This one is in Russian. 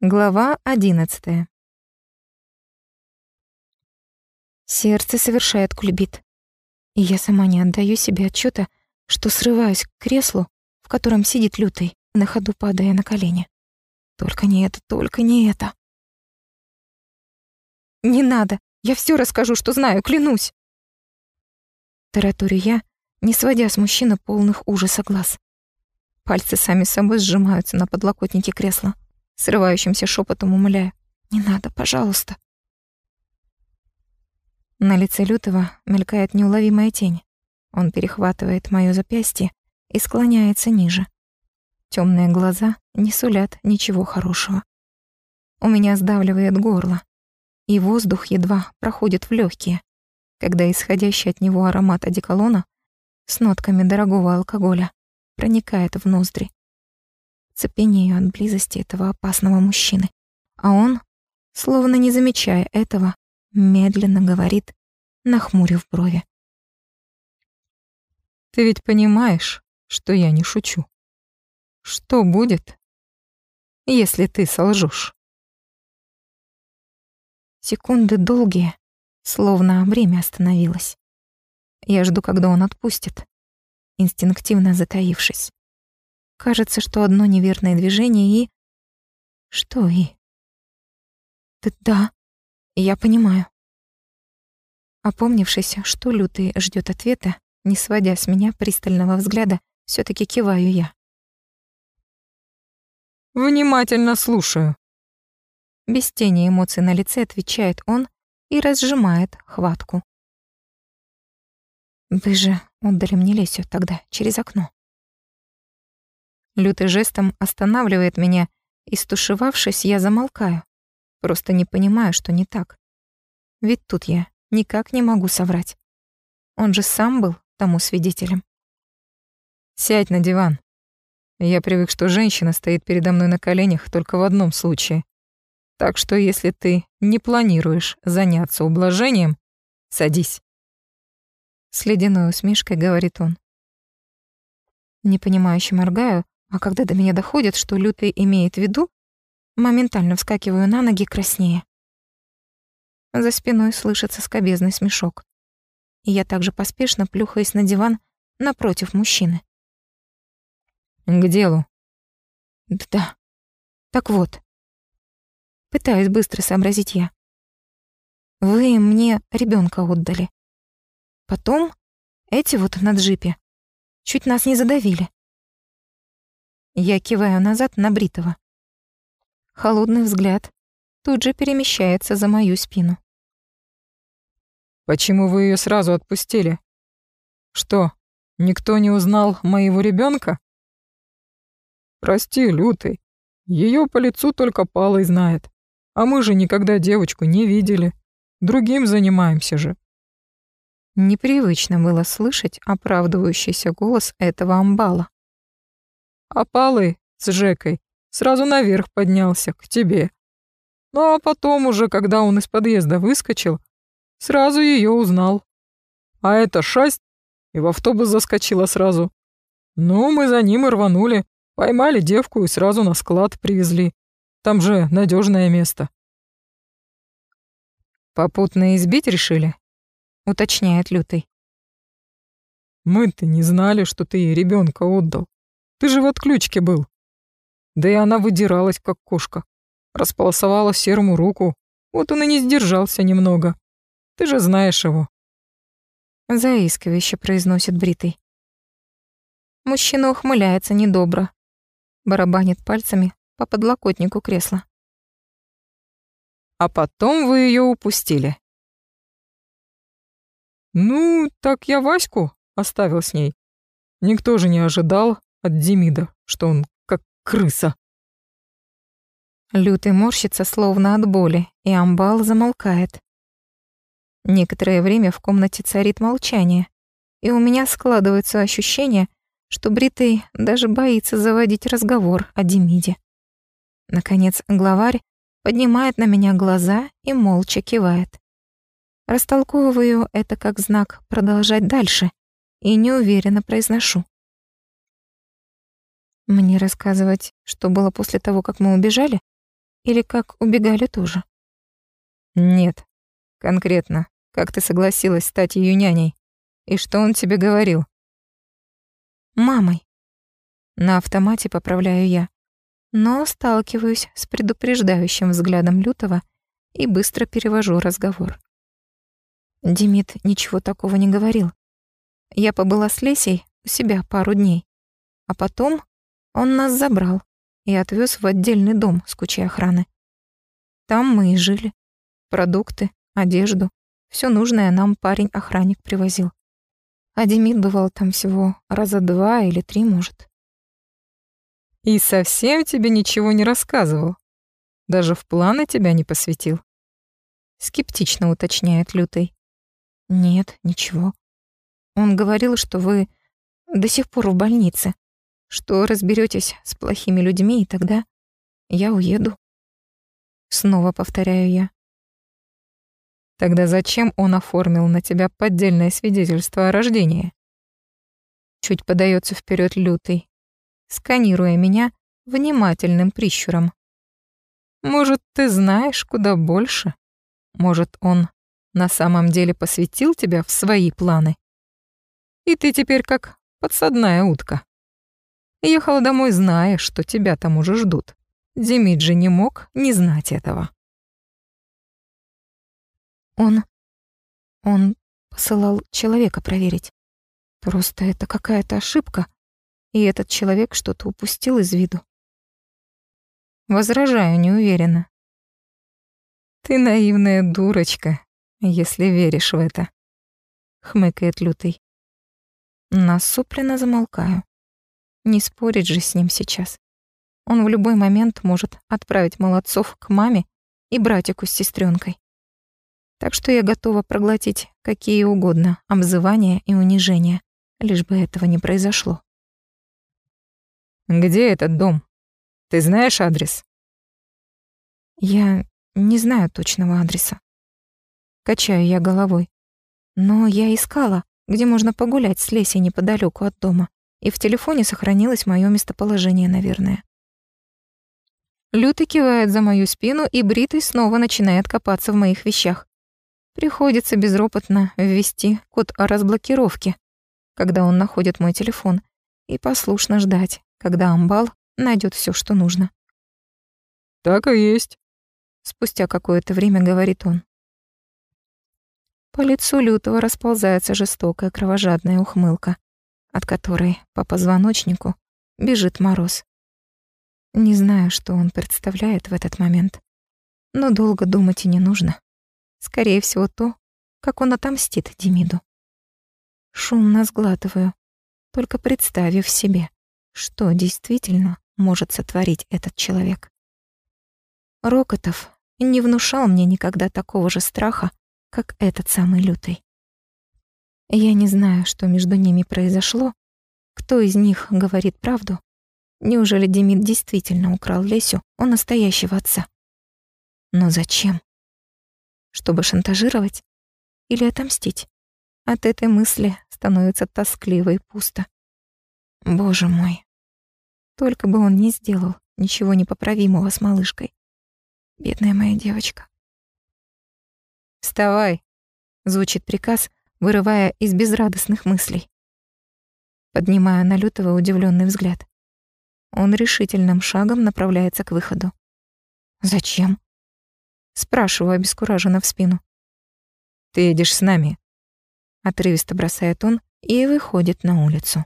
Глава одиннадцатая. Сердце совершает кульбит. И я сама не отдаю себе отчета, что срываюсь к креслу, в котором сидит лютый, на ходу падая на колени. Только не это, только не это. «Не надо! Я все расскажу, что знаю, клянусь!» Тараторю я, не сводя с мужчины полных ужаса глаз. Пальцы сами собой сжимаются на подлокотнике кресла срывающимся шепотом умоляю. «Не надо, пожалуйста». На лице Лютого мелькает неуловимая тень. Он перехватывает моё запястье и склоняется ниже. Тёмные глаза не сулят ничего хорошего. У меня сдавливает горло, и воздух едва проходит в лёгкие, когда исходящий от него аромат одеколона с нотками дорогого алкоголя проникает в ноздри цепенею от близости этого опасного мужчины. А он, словно не замечая этого, медленно говорит, нахмурив брови. «Ты ведь понимаешь, что я не шучу. Что будет, если ты солжешь?» Секунды долгие, словно время остановилось. Я жду, когда он отпустит, инстинктивно затаившись. Кажется, что одно неверное движение и... Что и? Т да, я понимаю. Опомнившись, что Лютый ждет ответа, не сводя с меня пристального взгляда, все таки киваю я. «Внимательно слушаю». Без тени эмоций на лице отвечает он и разжимает хватку. «Вы же отдали мне Лесю тогда, через окно». Лютый жестом останавливает меня, и, стушевавшись, я замолкаю. Просто не понимаю, что не так. Ведь тут я никак не могу соврать. Он же сам был тому свидетелем. «Сядь на диван. Я привык, что женщина стоит передо мной на коленях только в одном случае. Так что если ты не планируешь заняться ублажением, садись». С ледяной усмешкой говорит он. Непонимающе моргаю, а когда до меня доходит, что Лютый имеет в виду, моментально вскакиваю на ноги краснее. За спиной слышится скобезный смешок. И я также поспешно плюхаюсь на диван напротив мужчины. «К делу». «Да. Так вот. Пытаюсь быстро сообразить я. Вы мне ребенка отдали. Потом эти вот на джипе чуть нас не задавили. Я киваю назад на Бритова. Холодный взгляд тут же перемещается за мою спину. «Почему вы ее сразу отпустили? Что, никто не узнал моего ребенка? «Прости, Лютый, ее по лицу только Палой знает, а мы же никогда девочку не видели. Другим занимаемся же». Непривычно было слышать оправдывающийся голос этого амбала а Палый с Жекой сразу наверх поднялся, к тебе. Ну а потом уже, когда он из подъезда выскочил, сразу ее узнал. А эта шасть и в автобус заскочила сразу. Ну, мы за ним и рванули, поймали девку и сразу на склад привезли. Там же надежное место. Попутно избить решили? Уточняет Лютый. Мы-то не знали, что ты ребенка отдал. Ты же в отключке был. Да и она выдиралась, как кошка. Располосовала серому руку. Вот он и не сдержался немного. Ты же знаешь его. Заискивающе произносит Бритый. Мужчина ухмыляется недобро. Барабанит пальцами по подлокотнику кресла. А потом вы ее упустили. Ну, так я Ваську оставил с ней. Никто же не ожидал, от Демида, что он как крыса. Лютый морщится словно от боли, и амбал замолкает. Некоторое время в комнате царит молчание, и у меня складывается ощущение, что Бритый даже боится заводить разговор о Демиде. Наконец главарь поднимает на меня глаза и молча кивает. Растолковываю это как знак продолжать дальше и неуверенно произношу. Мне рассказывать, что было после того, как мы убежали? Или как убегали тоже? Нет. Конкретно, как ты согласилась стать ее няней? И что он тебе говорил? Мамой. На автомате поправляю я, но сталкиваюсь с предупреждающим взглядом Лютого и быстро перевожу разговор. Демид ничего такого не говорил. Я побыла с Лесей у себя пару дней, а потом он нас забрал и отвез в отдельный дом с кучей охраны. Там мы и жили. Продукты, одежду, все нужное нам парень-охранник привозил. А Демид бывал там всего раза два или три, может. И совсем тебе ничего не рассказывал? Даже в планы тебя не посвятил? Скептично уточняет Лютый. Нет, ничего. Он говорил, что вы до сих пор в больнице, что разберетесь с плохими людьми, и тогда я уеду. Снова повторяю я. Тогда зачем он оформил на тебя поддельное свидетельство о рождении? Чуть подается вперед лютый, сканируя меня внимательным прищуром. Может, ты знаешь куда больше? Может, он на самом деле посвятил тебя в свои планы? И ты теперь как подсадная утка. Ехала домой, зная, что тебя там уже ждут. Демид не мог не знать этого. Он... он посылал человека проверить. Просто это какая-то ошибка, и этот человек что-то упустил из виду. Возражаю неуверенно. «Ты наивная дурочка, если веришь в это», — хмыкает Лютый. Насупленно замолкаю. Не спорить же с ним сейчас. Он в любой момент может отправить молодцов к маме и братику с сестренкой. Так что я готова проглотить какие угодно обзывания и унижения, лишь бы этого не произошло. «Где этот дом? Ты знаешь адрес?» «Я не знаю точного адреса». Качаю я головой. Но я искала, где можно погулять с Лесей неподалеку от дома, и в телефоне сохранилось мое местоположение, наверное. Лютый кивает за мою спину, и Бритый снова начинает копаться в моих вещах. Приходится безропотно ввести код о разблокировке, когда он находит мой телефон, и послушно ждать, когда Амбал найдет все, что нужно. «Так и есть», — спустя какое-то время говорит он. По лицу Лютого расползается жестокая кровожадная ухмылка, от которой по позвоночнику бежит мороз. Не знаю, что он представляет в этот момент, но долго думать и не нужно. Скорее всего, то, как он отомстит Демиду. Шумно сглатываю, только представив себе, что действительно может сотворить этот человек. Рокотов не внушал мне никогда такого же страха, как этот самый лютый. Я не знаю, что между ними произошло, кто из них говорит правду. Неужели Демид действительно украл Лесю у настоящего отца? Но зачем? Чтобы шантажировать или отомстить? От этой мысли становится тоскливо и пусто. Боже мой. Только бы он не сделал ничего непоправимого с малышкой. Бедная моя девочка. «Вставай!» — звучит приказ, вырывая из безрадостных мыслей. Поднимая на Лютого удивленный взгляд. Он решительным шагом направляется к выходу. «Зачем?» — спрашиваю обескураженно в спину. «Ты едешь с нами», — отрывисто бросает он и выходит на улицу.